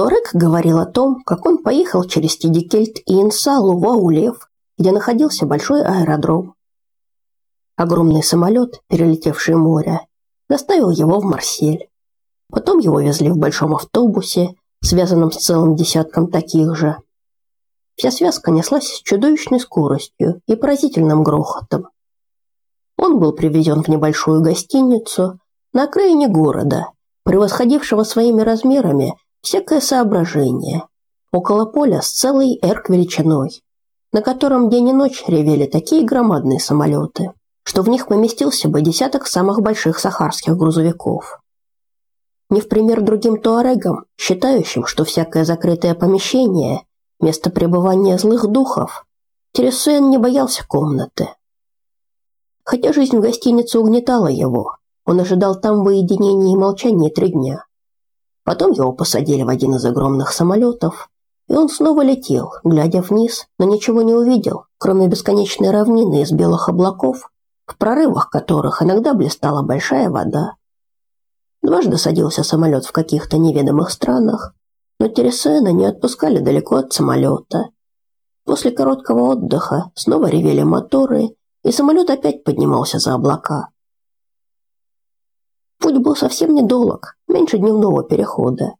Торек говорил о том, как он поехал через Тидикельт и Инсалу в Аулев, где находился большой аэродром. Огромный самолет, перелетевший море, доставил его в Марсель. Потом его везли в большом автобусе, связанном с целым десятком таких же. Вся связка неслась с чудовищной скоростью и поразительным грохотом. Он был привезен в небольшую гостиницу на окраине города, превосходившего своими размерами всякое соображение, около поля с целой эрк величиной, на котором день и ночь ревели такие громадные самолеты, что в них поместился бы десяток самых больших сахарских грузовиков. Не в пример другим туарегам, считающим, что всякое закрытое помещение – место пребывания злых духов, Тересуэн не боялся комнаты. Хотя жизнь в гостинице угнетала его, он ожидал там уединения и молчания три дня. Потом его посадили в один из огромных самолетов, и он снова летел, глядя вниз, но ничего не увидел, кроме бесконечной равнины из белых облаков, в прорывах которых иногда блистала большая вода. Дважды садился самолет в каких-то неведомых странах, но Тересена не отпускали далеко от самолета. После короткого отдыха снова ревели моторы, и самолет опять поднимался за облака. Путь был совсем недолг, меньше дневного перехода.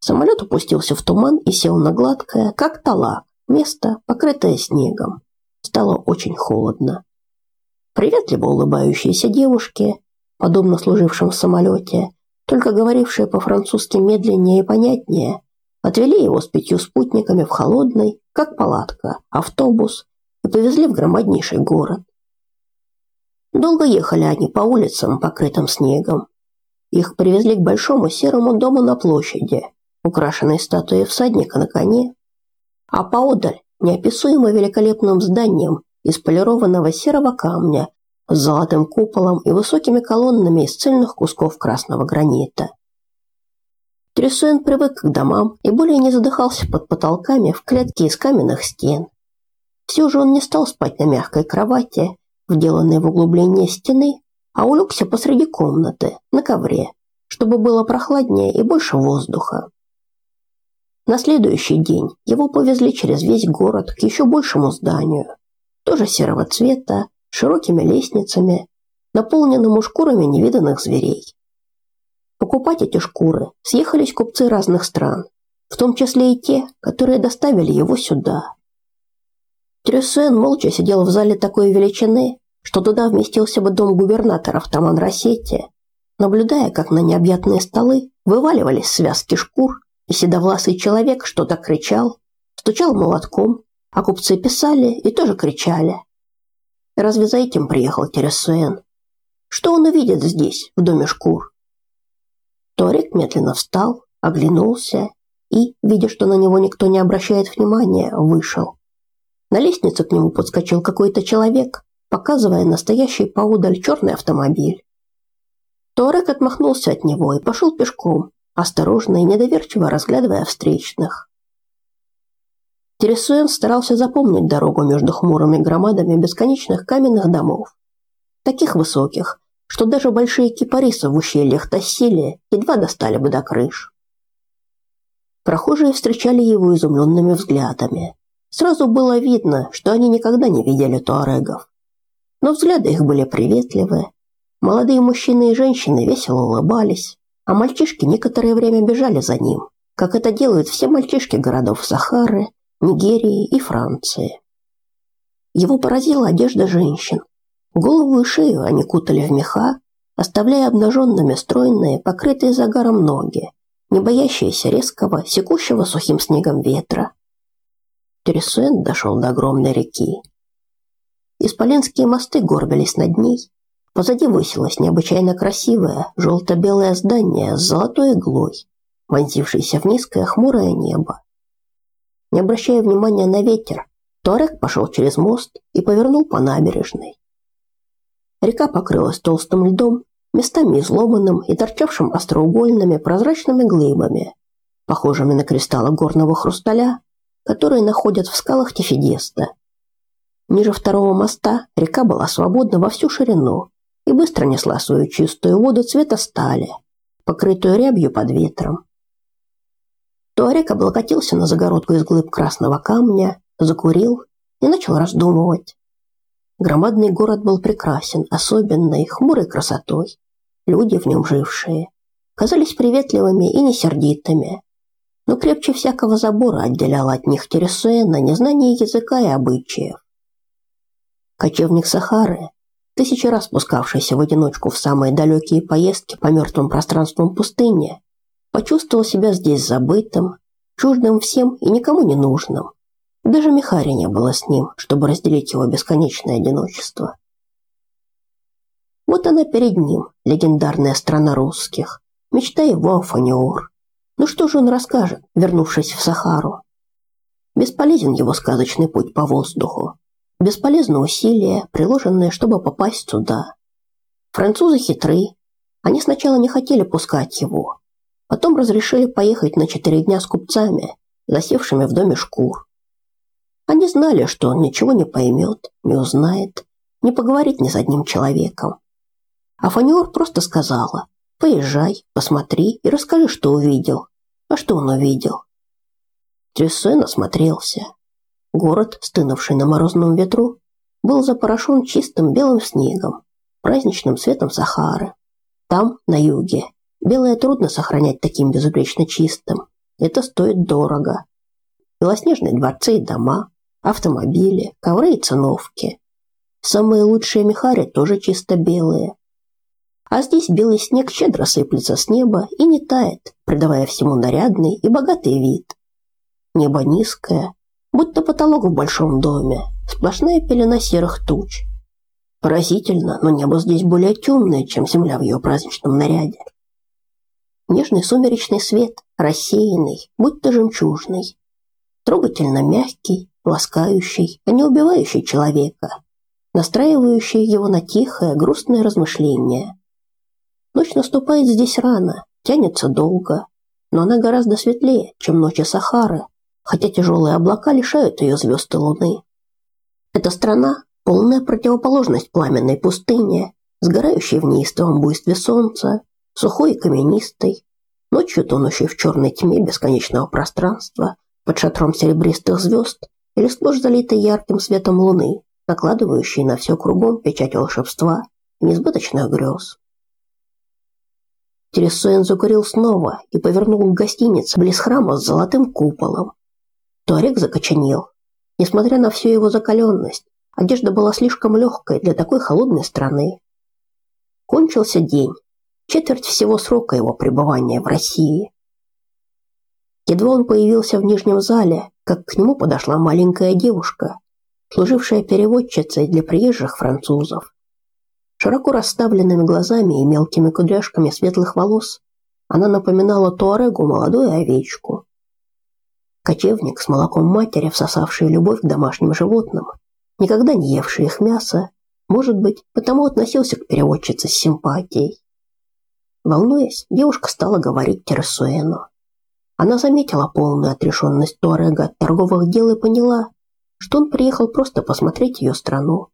Самолет опустился в туман и сел на гладкое, как талак, место, покрытое снегом. Стало очень холодно. Приветливо улыбающиеся девушки, подобно служившим в самолете, только говорившие по-французски медленнее и понятнее, отвели его с пятью спутниками в холодный, как палатка, автобус и повезли в громаднейший город. Долго ехали они по улицам, покрытым снегом. Их привезли к большому серому дому на площади, украшенной статуей всадника на коне, а поодаль неописуемо великолепным зданием из полированного серого камня с золотым куполом и высокими колоннами из цельных кусков красного гранита. Трюсуэн привык к домам и более не задыхался под потолками в клетке из каменных стен. Все же он не стал спать на мягкой кровати, вделанной в углубление стены, а улегся посреди комнаты, на ковре, чтобы было прохладнее и больше воздуха. На следующий день его повезли через весь город к еще большему зданию, тоже серого цвета, широкими лестницами, наполненному шкурами невиданных зверей. Покупать эти шкуры съехались купцы разных стран, в том числе и те, которые доставили его сюда. Трюсен молча сидел в зале такой величины, что туда вместился бы дом губернатора в Таман-Рассете, наблюдая, как на необъятные столы вываливались связки шкур, и седовласый человек что-то кричал, стучал молотком, а купцы писали и тоже кричали. Разве за этим приехал Тересуэн? Что он увидит здесь, в доме шкур? Торик медленно встал, оглянулся и, видя, что на него никто не обращает внимания, вышел. На лестнице к нему подскочил какой-то человек, показывая настоящий поудаль черный автомобиль. Торек отмахнулся от него и пошел пешком, осторожно и недоверчиво разглядывая встречных. Тересуэн старался запомнить дорогу между хмурыми громадами бесконечных каменных домов, таких высоких, что даже большие кипарисы в ущельях Тассилия едва достали бы до крыш. Прохожие встречали его изумленными взглядами. Сразу было видно, что они никогда не видели туарегов. Но взгляды их были приветливые. Молодые мужчины и женщины весело улыбались, а мальчишки некоторое время бежали за ним, как это делают все мальчишки городов Сахары, Нигерии и Франции. Его поразила одежда женщин. Голову и шею они кутали в меха, оставляя обнаженными стройные, покрытые загаром ноги, не боящиеся резкого, секущего сухим снегом ветра. Тересуэн дошел до огромной реки. Исполинские мосты горбились над ней. Позади высилось необычайно красивое желто-белое здание с золотой иглой, вонзившееся в низкое хмурое небо. Не обращая внимания на ветер, Туарек пошел через мост и повернул по набережной. Река покрылась толстым льдом, местами изломанным и торчавшим остроугольными прозрачными глыбами, похожими на кристаллы горного хрусталя которые находят в скалах Тефидеста. Ниже второго моста река была свободна во всю ширину и быстро несла свою чистую воду цвета стали, покрытую рябью под ветром. Туарек облокотился на загородку из глыб красного камня, закурил и начал раздумывать. Громадный город был прекрасен, особенной, хмурой красотой. Люди в нем жившие казались приветливыми и несердитыми. Но крепче всякого забора отделяло от них Тересуэна незнание языка и обычаев. Кочевник Сахары, тысячи раз спускавшийся в одиночку в самые далекие поездки по мертвым пространствам пустыни, почувствовал себя здесь забытым, чуждым всем и никому не нужным. Даже Михари не было с ним, чтобы разделить его бесконечное одиночество. Вот она перед ним, легендарная страна русских, мечта его Афаниор. Ну что же он расскажет, вернувшись в Сахару? Бесполезен его сказочный путь по воздуху. Бесполезно усилия, приложенные, чтобы попасть сюда. Французы хитры. Они сначала не хотели пускать его. Потом разрешили поехать на четыре дня с купцами, засевшими в доме шкур. Они знали, что он ничего не поймет, не узнает, не поговорит ни с одним человеком. А Фаниор просто сказала, поезжай, посмотри и расскажи, что увидел. А что он увидел? Трюссен осмотрелся. Город, стынувший на морозном ветру, был запорошен чистым белым снегом, праздничным светом Сахары. Там, на юге, белое трудно сохранять таким безупречно чистым. Это стоит дорого. Белоснежные дворцы и дома, автомобили, ковры и циновки. Самые лучшие мехари тоже чисто белые. А здесь белый снег щедро сыплется с неба и не тает, придавая всему нарядный и богатый вид. Небо низкое, будто потолок в большом доме, сплошная пелена серых туч. Поразительно, но небо здесь более темное, чем земля в ее праздничном наряде. Нежный сумеречный свет, рассеянный, будто жемчужный, трогательно мягкий, ласкающий, а не убивающий человека, настраивающий его на тихое, грустное размышление. Ночь наступает здесь рано, тянется долго, но она гораздо светлее, чем ночи Сахары, хотя тяжелые облака лишают ее звезд и луны. Эта страна – полная противоположность пламенной пустыне, сгорающей в неистовом буйстве солнца, сухой и каменистой, ночью тонущей в черной тьме бесконечного пространства, под шатром серебристых звезд или сплошь залитой ярким светом луны, накладывающей на все кругом печать волшебства и несбыточных грез. Тересуэн закурил снова и повернул к гостинице близ храма с золотым куполом, Туарек закоченел. Несмотря на всю его закаленность, одежда была слишком легкой для такой холодной страны. Кончился день, четверть всего срока его пребывания в России. Едва он появился в нижнем зале, как к нему подошла маленькая девушка, служившая переводчицей для приезжих французов. Широко расставленными глазами и мелкими кудряшками светлых волос она напоминала Туарегу молодую овечку. Кочевник с молоком матери, всосавший любовь к домашним животным, никогда не евший их мясо, может быть, потому относился к переводчице с симпатией. Волнуясь, девушка стала говорить Тересуэну. Она заметила полную отрешенность Туарега от торговых дел и поняла, что он приехал просто посмотреть ее страну.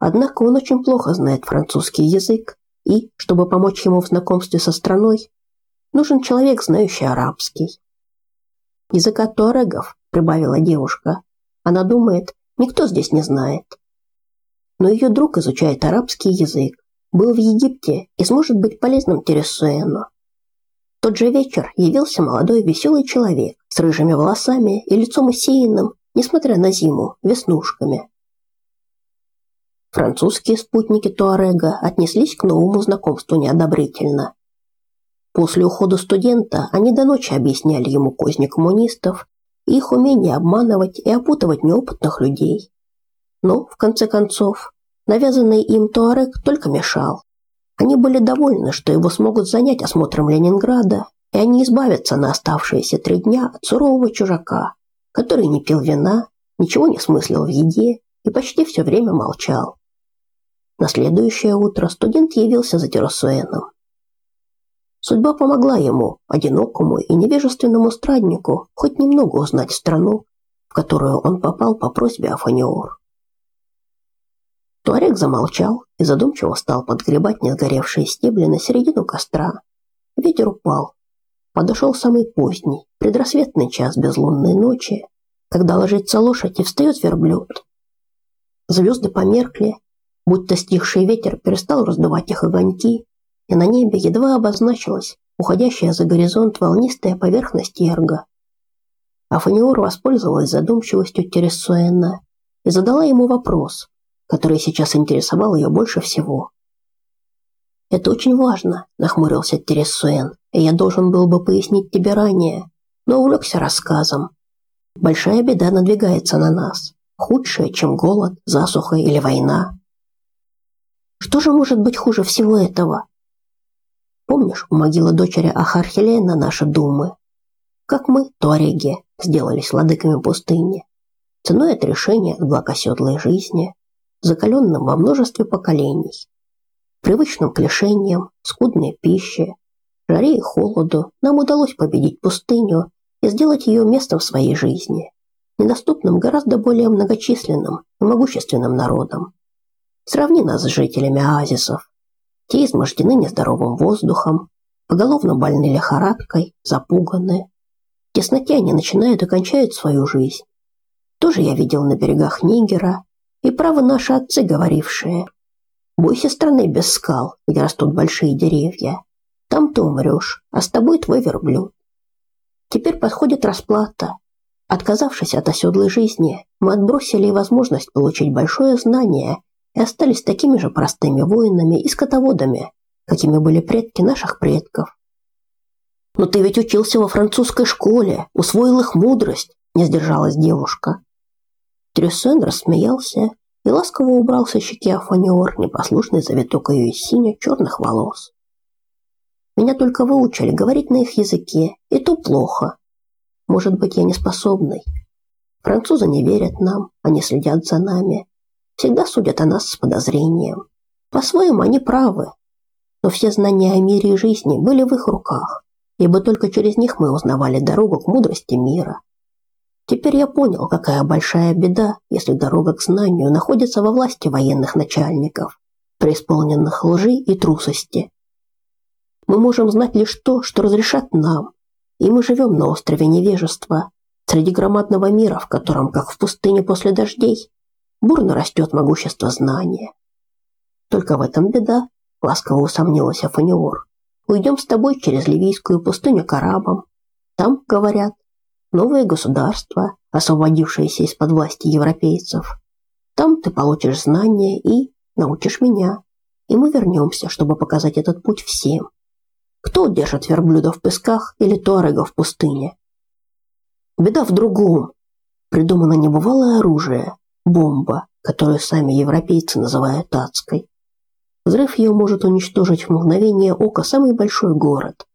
Однако он очень плохо знает французский язык, и, чтобы помочь ему в знакомстве со страной, нужен человек, знающий арабский. Языка туарегов, прибавила девушка. Она думает, никто здесь не знает. Но ее друг изучает арабский язык, был в Египте и сможет быть полезным Тересуэну. Тот же вечер явился молодой веселый человек с рыжими волосами и лицом усеянным, несмотря на зиму, веснушками. Французские спутники Туарега отнеслись к новому знакомству неодобрительно. После ухода студента они до ночи объясняли ему козни коммунистов и их умение обманывать и опутывать неопытных людей. Но, в конце концов, навязанный им Туарек только мешал. Они были довольны, что его смогут занять осмотром Ленинграда, и они избавятся на оставшиеся три дня от сурового чужака, который не пил вина, ничего не смыслил в еде и почти все время молчал. На следующее утро студент явился за Теросуэном. Судьба помогла ему, одинокому и невежественному страднику, хоть немного узнать страну, в которую он попал по просьбе Афаниор. Туарек замолчал и задумчиво стал подгребать несгоревшие стебли на середину костра. Ветер упал. подошел самый поздний, предрассветный час безлунной ночи, когда ложится лошадь и встает верблюд. Звезды померкли, будто стихший ветер перестал раздувать их огоньки, и на небе едва обозначилась уходящая за горизонт волнистая поверхность Ерга. Афаниор воспользовалась задумчивостью Тересуэна и задала ему вопрос, который сейчас интересовал ее больше всего. «Это очень важно», – нахмурился Тересуэн, – «и я должен был бы пояснить тебе ранее, но увлекся рассказом. Большая беда надвигается на нас, худшая, чем голод, засуха или война. Что же может быть хуже всего этого? Помнишь, у могилы дочери Ахархелена наши думы? Как мы, туареги, сделались владыками пустыни, ценой отрешения от благоседлой жизни, закаленным во множестве поколений, привычным к лишениям, скудной пище, жаре и холоду нам удалось победить пустыню и сделать ее местом своей жизни, недоступным гораздо более многочисленным и могущественным народам. Сравни нас с жителями оазисов. Те измождены нездоровым воздухом, поголовно больны лихорадкой, запуганы. В тесноте они начинают и кончают свою жизнь. Тоже я видел на берегах Нигера, и право наши отцы говорившие. Бойся страны без скал, где растут большие деревья. Там ты умрешь, а с тобой твой верблюд. Теперь подходит расплата. Отказавшись от оседлой жизни, мы отбросили возможность получить большое знание и остались такими же простыми воинами и скотоводами, какими были предки наших предков. «Но ты ведь учился во французской школе, усвоил их мудрость», – не сдержалась девушка. Трюссен рассмеялся и ласково убрал со щеки Афаниор непослушный завиток ее из синих черных волос. «Меня только выучили говорить на их языке, и то плохо. Может быть, я не способный. Французы не верят нам, они следят за нами, всегда судят о нас с подозрением. По-своему они правы, но все знания о мире и жизни были в их руках, ибо только через них мы узнавали дорогу к мудрости мира. Теперь я понял, какая большая беда, если дорога к знанию находится во власти военных начальников, преисполненных лжи и трусости. Мы можем знать лишь то, что разрешат нам, и мы живем на острове невежества, среди громадного мира, в котором, как в пустыне после дождей, бурно растет могущество знания. Только в этом беда, ласково усомнилась Афаниор. Уйдем с тобой через Ливийскую пустыню к арабам. Там, говорят, новое государство, освободившееся из-под власти европейцев. Там ты получишь знания и научишь меня. И мы вернемся, чтобы показать этот путь всем. Кто держит верблюда в песках или туарега в пустыне? Беда в другом. Придумано небывалое оружие, бомба, которую сами европейцы называют адской. Взрыв ее может уничтожить в мгновение ока самый большой город,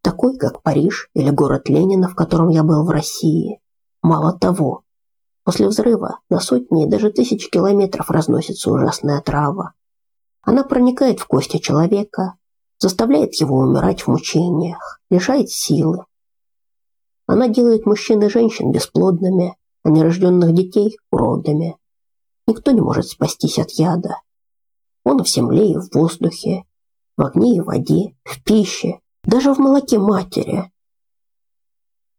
такой как Париж или город Ленина, в котором я был в России. Мало того, после взрыва на сотни и даже тысячи километров разносится ужасная трава. Она проникает в кости человека, заставляет его умирать в мучениях, лишает силы. Она делает мужчин и женщин бесплодными, а нерожденных детей – уродами. Никто не может спастись от яда. Он в земле и в воздухе, в огне и в воде, в пище, даже в молоке матери.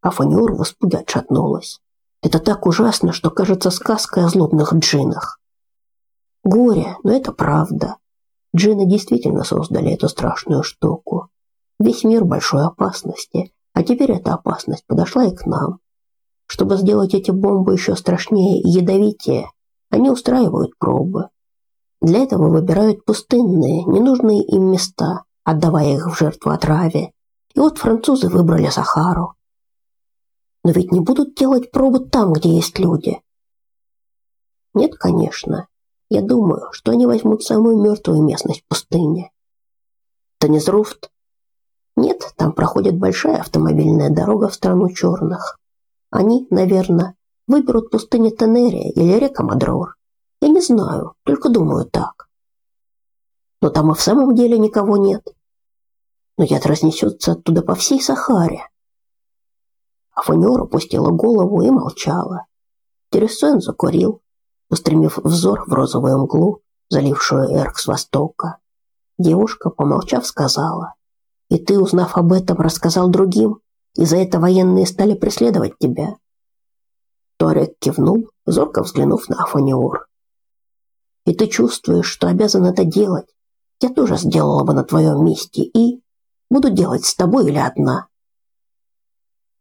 А Фаниор в испуге отшатнулась. Это так ужасно, что кажется сказкой о злобных джинах. Горе, но это правда. Джины действительно создали эту страшную штуку. Весь мир большой опасности, а теперь эта опасность подошла и к нам. Чтобы сделать эти бомбы еще страшнее и ядовитее, они устраивают пробы. Для этого выбирают пустынные, ненужные им места, отдавая их в жертву отраве. И вот французы выбрали Сахару. Но ведь не будут делать пробы там, где есть люди. Нет, конечно. Я думаю, что они возьмут самую мертвую местность в пустыне. Танизруфт? Нет, там проходит большая автомобильная дорога в страну черных. Они, наверное, выберут пустыню Тенерия или река Мадрор. Я не знаю, только думаю так. Но там и в самом деле никого нет. Но яд разнесется оттуда по всей Сахаре. Афаниор опустила голову и молчала. Тересуэн закурил, устремив взор в розовую мглу, залившую Эрк с востока. Девушка, помолчав, сказала: И ты, узнав об этом, рассказал другим, и за это военные стали преследовать тебя. Торек кивнул, зорко взглянув на Афониор. И ты чувствуешь, что обязан это делать. Я тоже сделала бы на твоем месте и буду делать с тобой или одна.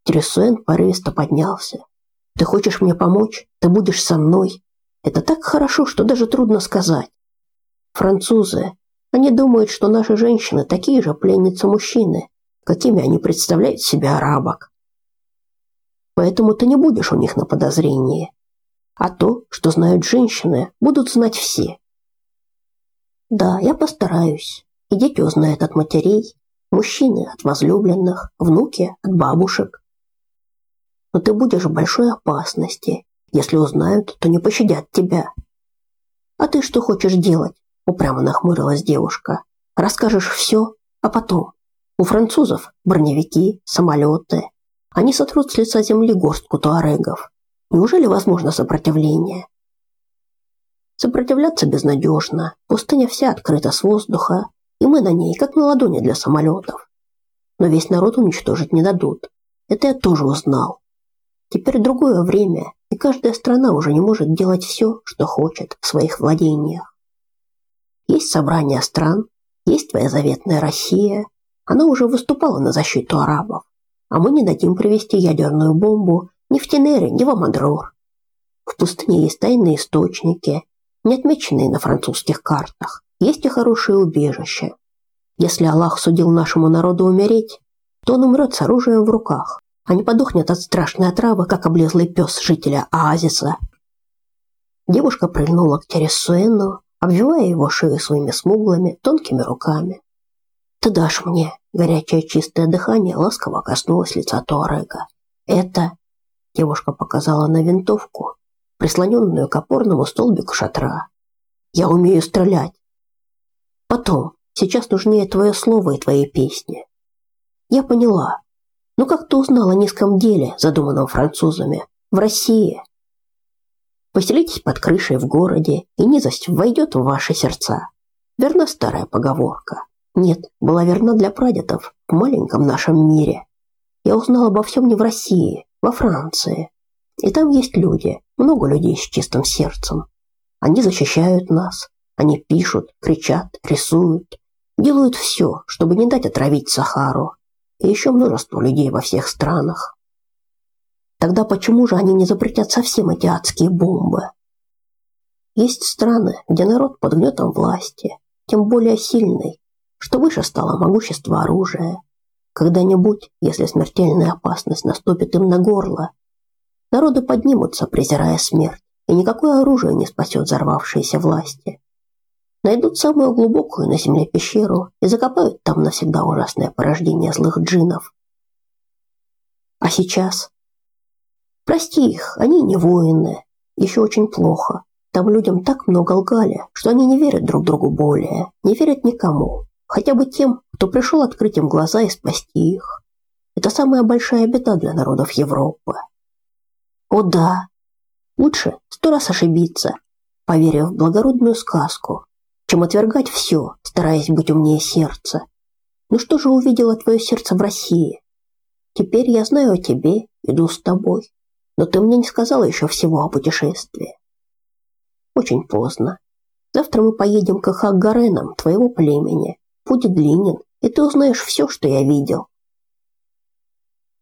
Тресуэн порывисто поднялся. Ты хочешь мне помочь? Ты будешь со мной? Это так хорошо, что даже трудно сказать. Французы, они думают, что наши женщины такие же пленницы мужчины, какими они представляют себя арабок. Поэтому ты не будешь у них на подозрении. А то, что знают женщины, будут знать все. Да, я постараюсь. И дети узнают от матерей, мужчины от возлюбленных, внуки от бабушек. Но ты будешь в большой опасности. Если узнают, то не пощадят тебя. А ты что хочешь делать? упрямо нахмурилась девушка. Расскажешь все, а потом. У французов броневики, самолеты. Они сотрут с лица земли горстку туарегов. Неужели возможно сопротивление? Сопротивляться безнадежно. Пустыня вся открыта с воздуха, и мы на ней, как на ладони для самолетов. Но весь народ уничтожить не дадут. Это я тоже узнал. Теперь другое время, и каждая страна уже не может делать все, что хочет в своих владениях. Есть собрание стран, есть твоя заветная Россия. Она уже выступала на защиту арабов. А мы не дадим привести ядерную бомбу ни в Тенере, ни в Амадрор. В пустыне есть тайные источники, не отмеченные на французских картах. Есть и хорошие убежища. Если Аллах судил нашему народу умереть, то он умрет с оружием в руках, а не подохнет от страшной отравы, как облезлый пес жителя оазиса. Девушка прильнула к Тересуэну, обвивая его шею своими смуглыми, тонкими руками. «Ты дашь мне!» Горячее чистое дыхание ласково коснулось лица Туарега. «Это...» Девушка показала на винтовку, прислоненную к опорному столбику шатра. «Я умею стрелять!» «Потом. Сейчас нужнее твое слово и твои песни». «Я поняла. Ну как ты узнала о низком деле, задуманном французами? В России?» Поселитесь под крышей в городе, и низость войдет в ваши сердца. Верна старая поговорка. Нет, была верна для прадедов в маленьком нашем мире. Я узнала обо всем не в России, во Франции. И там есть люди, много людей с чистым сердцем. Они защищают нас. Они пишут, кричат, рисуют. Делают все, чтобы не дать отравить Сахару. И еще множество людей во всех странах. Тогда почему же они не запретят совсем эти адские бомбы? Есть страны, где народ под гнетом власти, тем более сильный, что выше стало могущество оружия. Когда-нибудь, если смертельная опасность наступит им на горло, народы поднимутся, презирая смерть, и никакое оружие не спасет взорвавшиеся власти. Найдут самую глубокую на земле пещеру и закопают там навсегда ужасное порождение злых джинов. А сейчас Прости их, они не воины. Еще очень плохо. Там людям так много лгали, что они не верят друг другу более, не верят никому. Хотя бы тем, кто пришел открыть им глаза и спасти их. Это самая большая беда для народов Европы. О да, лучше сто раз ошибиться, поверив в благородную сказку, чем отвергать все, стараясь быть умнее сердца. Ну что же увидело твое сердце в России? Теперь я знаю о тебе, иду с тобой. Но ты мне не сказала еще всего о путешествии. Очень поздно. Завтра мы поедем к Хаггаренам, твоего племени. Путь длинен, и ты узнаешь все, что я видел.